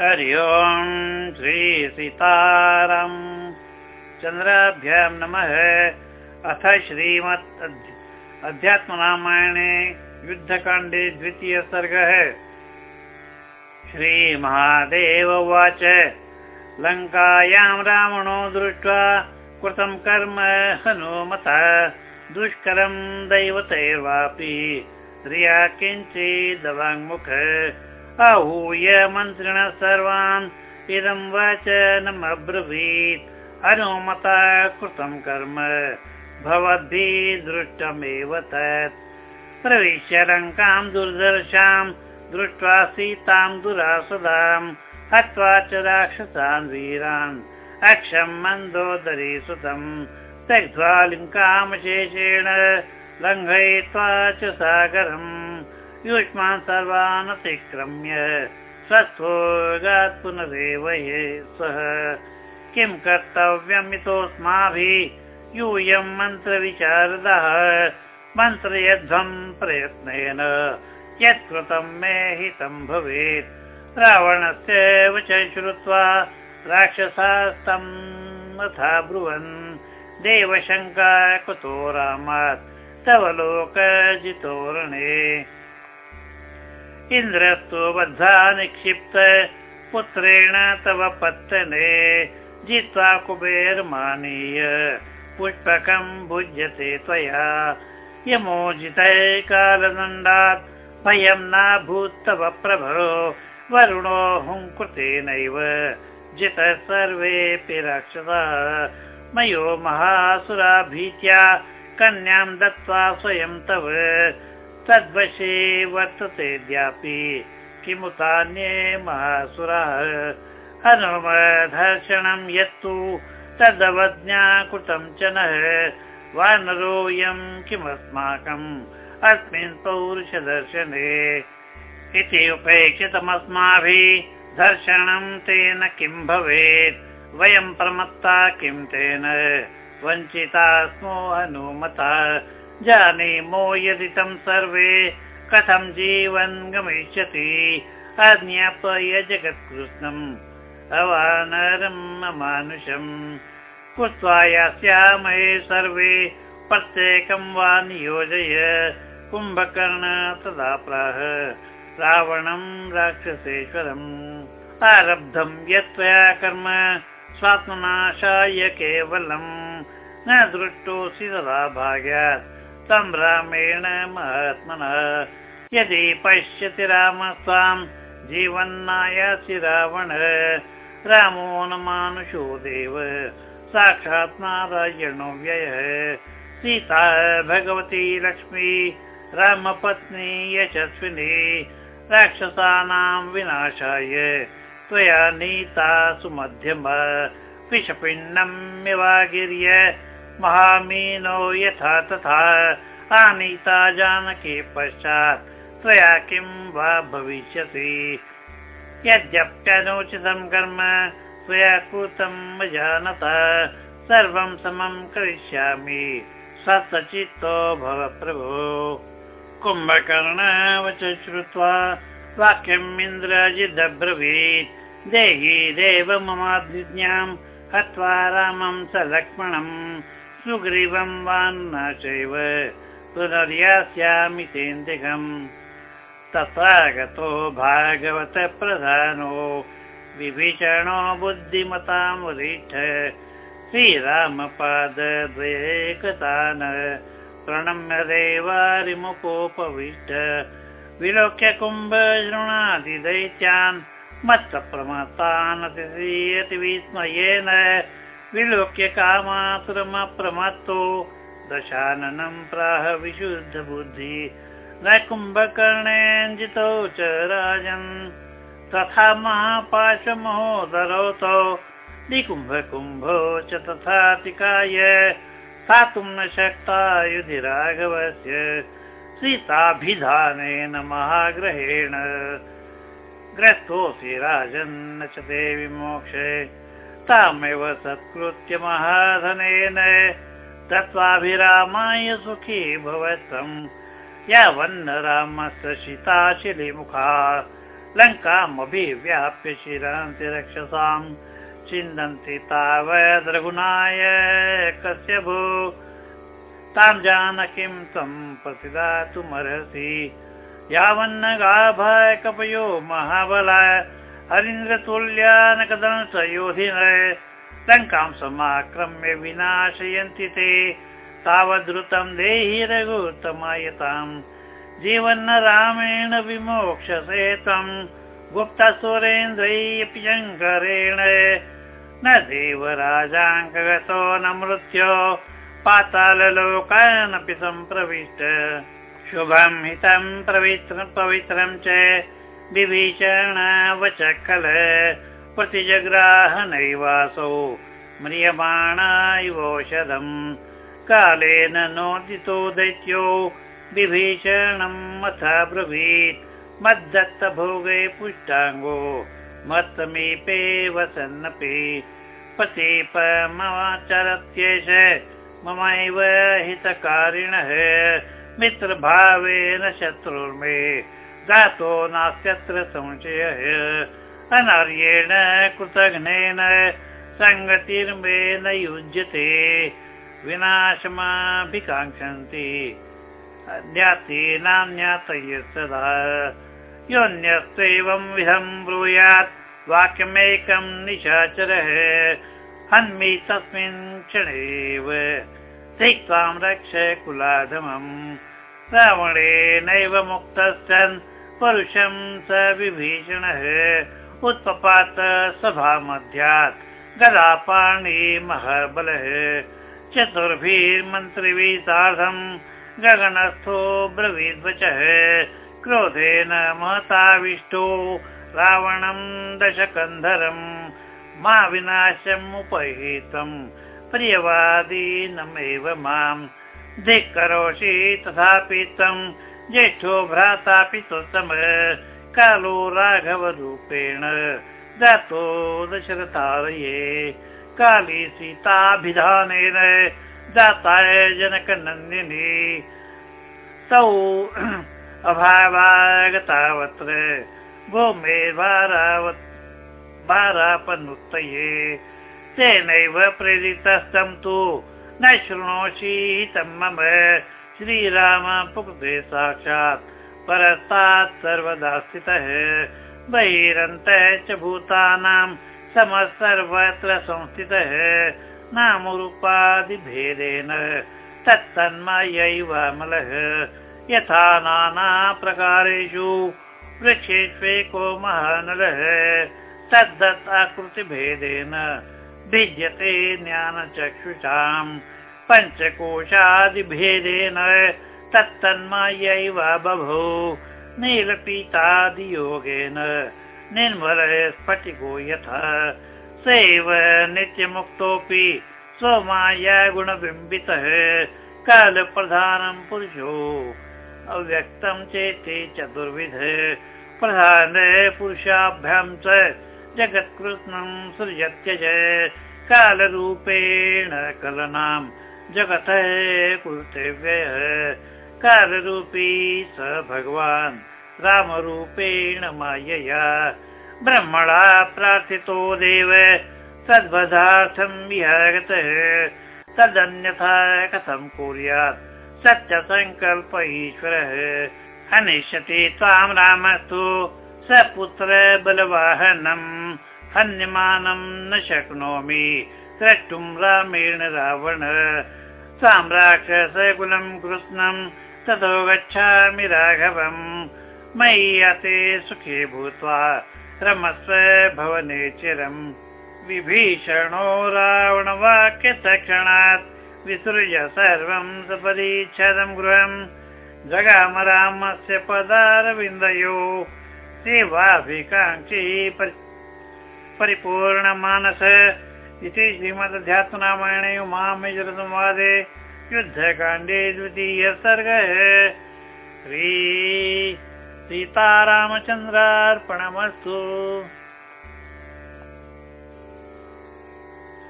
हरि ओम् श्रीसीताराम् चन्द्राभ्यां नमः। अथ श्रीमत् अध्यात्मरामायणे युद्धकाण्डे द्वितीय सर्गः। श्रीमहादेव उवाच। लङ्कायां रावणो दृष्ट्वा कृतं कर्म हनुमता। दुष्करं दैवतैर्वापि। श्रिया किञ्चिदवाङ्मुख आहूय मन्त्रिण सर्वान् इदं वचनमब्रवीत् हनुमता कृतं कर्म भवद्भिः दृष्टमेव तत्। प्रविश्य लङ्कां दुर्दर्शां दृष्ट्वा सीतां दुरासदाम् हत्वा च राक्षसान् वीरान्। अक्षं मन्दोदरी सुतम् त्यक्त्वा लिङ्कामशेषेण लङ्घयित्वा च सागरम् युष्मान् सर्वान् अतिक्रम्य स्वस्थोगात् पुनरेव सः। किं कर्तव्यमितोऽस्माभिः यूयं मन्त्रविचारदः। मन्त्रयध्वं प्रयत्नेन यत्कृतं मे हितं भवेत्। रावणस्य वच श्रुत्वा राक्षसास्तं तथा ब्रुवन्। देवशङ्का कुतो रामात्। तव लोकजितोरणे इन्द्रस्तु बद्धा निक्षिप्त पुत्रेण तव पत्तने जित्वा कुबेरमानीय। पुष्पकं भुज्यते त्वया। यमोजितै कालदण्डात् भयं नाभूत् तव प्रभो। वरुणो हुङ्कृतेनैव। जितः सर्वेऽपि राक्षसा मयो महासुरा भीत्या कन्यां दत्त्वा स्वयं तव तद्वशे वर्ततेऽद्यापि किमुतान्ये महासुराः। हनुमधर्षणं यत्तु तदवज्ञा कृतं च नः। वानरोऽयं किमस्माकम् अस्मिन् पौरुषदर्शने। इति उपेक्षितमस्माभिः दर्शनं तेन किं भवेत्? वयं प्रमत्ता किं तेन? वञ्चिता स्मो हनुमता जानीमो यदि तं सर्वे कथं जीवन् गमिष्यति अज्ञापय जगत्कृष्णम्। अवानरम् अमानुषम्। कृत्वा यास्यामहे सर्वे प्रत्येकं वा नियोजय। कुम्भकर्ण तदा प्राह। रावणं राक्षसेश्वरम्। आरब्धं यत्त्वया कर्म स्वात्मनाशाय केवलम्। न दृष्टोऽसि तदा भाग्यात् रामेण महात्मनः। यदि पश्यति राम त्वां जीवन्नायासि रावण। रामो न मानुषो देव साक्षात् नारायणो व्ययः। सीता भगवती लक्ष्मी रामपत्नी यशस्विनी राक्षसानां विनाशाय। त्वया नीता सुमध्यम विषपिण्डमिवागिर्य महामीनो यथा तथा आनीता जानकी पश्चात् त्वया किं वा भविष्यति? यद्यप्यनोचितं कर्म त्वया कृतं सर्वं समं करिष्यामि। सचित्तो भव प्रभो। कुम्भकर्णवच श्रुत्वा वाक्यम् इन्द्रजिदब्रवीत्। देहि देव ममाज्ञां हत्वा रामं स लक्ष्मणम् सुग्रीवं वा न चैव पुनर्यास्यामि तेन्दिकम् तथा गतो भागवत प्रधानो विभीषणो बुद्धिमतां श्रीरामपादद्वयेकतान् प्रणम्य देवारिमुपोपविष्ट विलोक्य कुम्भशृणादिदैत्यान् मत्तप्रमत्तान् अति विस्मयेन विलोक्य कामासुरमप्रमत्तो दशाननं प्राह विशुद्ध बुद्धि न कुम्भकर्णेञ्जितौ च राजन् तथा महापाशमहोदरौ निकुम्भकुम्भौ च तथातिकाय स्थातुं न शक्ता युधि राघवस्य सीताभिधानेन महाग्रहेण। ग्रस्तोऽसि राजन्न च देवि मोक्षे तामेव सत्कृत्य महाधनेन तत्त्वाभिरामाय सुखी भवत्वम् यावन्न रामस्य सीताशिलिमुखा। लङ्कामभिव्याप्य शिरन्ति रक्षसाम्। चिन्तन्ति तावद् रघुनाय कस्य भो। तां जानकीं त्वं प्रतिदातुमर्हसि यावन्न गाभाय कपयो महाबलाय हरीन्द्रतुल्या न कदं लङ्कां समाक्रम्य विनाशयन्ति ते। तावद्रुतं देहि रघुतमायताम् जीवन्न रामेण विमोक्षसे त्वम् गुप्तसुरेन्द्रैपि शङ्करेण। न देवराजाङ्कगतो न मृत्यो। पाताललोकानपि सम्प्रविष्ट। शुभं हितं पवित्रं च विभीषणवच खल प्रतिजग्राहनैवासौ म्रियमाणा इवौषधम् कालेन नोदितो दैत्यो विभीषणम् अथ ब्रवीत्। मद्दत्तभोगे पुष्टाङ्गो मत्समीपे वसन्नपि। पतिपमाचरत्येष ममैव हितकारिणः। मित्रभावेन शत्रुर्मे दातो नास्त्यत्र संशयः। अनार्येण कृतघ्नेन सङ्गतिर्मे न युज्यते। विनाशमाभिकाङ्क्षन्ति। ज्ञातीनान्यातय सदा। योऽन्यस्त्वैवं विधं ब्रूयात्। वाक्यमेकं निशाचरः। हन्मि तस्मिन् क्षणेव त्यक्त्वां रक्ष कुलाधमम् रावणेनैव मुक्तश्चन् परुषं स विभीषणः उत्पपात सभामध्यात् गदापाणि महाबलः। चतुर्भिर्मन्त्रिभिः सार्धम् गगनस्थो ब्रवीद्वचः क्रोधेन महताविष्टो रावणं दशकन्धरम् मा विनाशम् उपहितम् प्रियवादीनमेव माम् धिक्करोषि तथापि त्वम् ज्येष्ठो भ्रातापि स्वसम कालो राघवरूपेण जातो दशरथालये। काली सीताभिधानेन जाताय जनकनन्दिनी। तौ अभावागतावत्र भूमे भारावत् भारापनुत्तये। तेनैव प्रेरितस्तं तु न शृणोषि तं मम श्रीराम साक्षात्। परस्तात् सर्वदा स्थितः बहिरन्तः च भूतानां समः सर्वत्र संस्थितः नामरूपादिभेदेन तत्तन्मयैवामलः। यथा नाना प्रकारेषु वृक्षेष्वेको महानलः तद्दत् आकृतिभेदेन भिद्यते ज्ञानचक्षुषाम् पञ्चकोशादिभेदेन तत्तन्मयैव बभो। नीलपीतादियोगेन निर्मल स्फटिको यथा। सैव नित्यमुक्तोऽपि स्वमाया गुणबिम्बितः कालप्रधानं पुरुषो। अव्यक्तं चेति चतुर्विध। प्रधान पुरुषाभ्यां च जगत्कृष्णं सृजत्यज। कालरूपेण कलनां जगतः कृतव्यः कालरूपी स भगवान् रामरूपेण मायया। ब्रह्मणा प्रार्थितो देव तद्वदार्थं विहागतः तदन्यथा कथं कुर्यात्? सत्यसङ्कल्प ईश्वरः हनिष्यति त्वां रामस्तु। स पुत्र बलवाहनम् हन्यमानं न शक्नोमि द्रष्टुं रामेण रावण। साम्राक्षसकुलं कृष्णं ततो गच्छामि राघवम् मयि अते सुखे भूत्वा रमस्व भवने चिरम् विभीषणो रावणवाक्यतक्षणात् विसृज सर्वं सपरिच्छदं गृहम् जगाम रामस्य पदारविन्दयो सेवाभिकाङ्क्षी परिपूर्णमानस इति श्रीमदध्यात्मरामायणे उमामेजरसंवादे युद्धकाण्डे द्वितीय सर्गः। श्री सीतारामचन्द्रार्पणमस्तु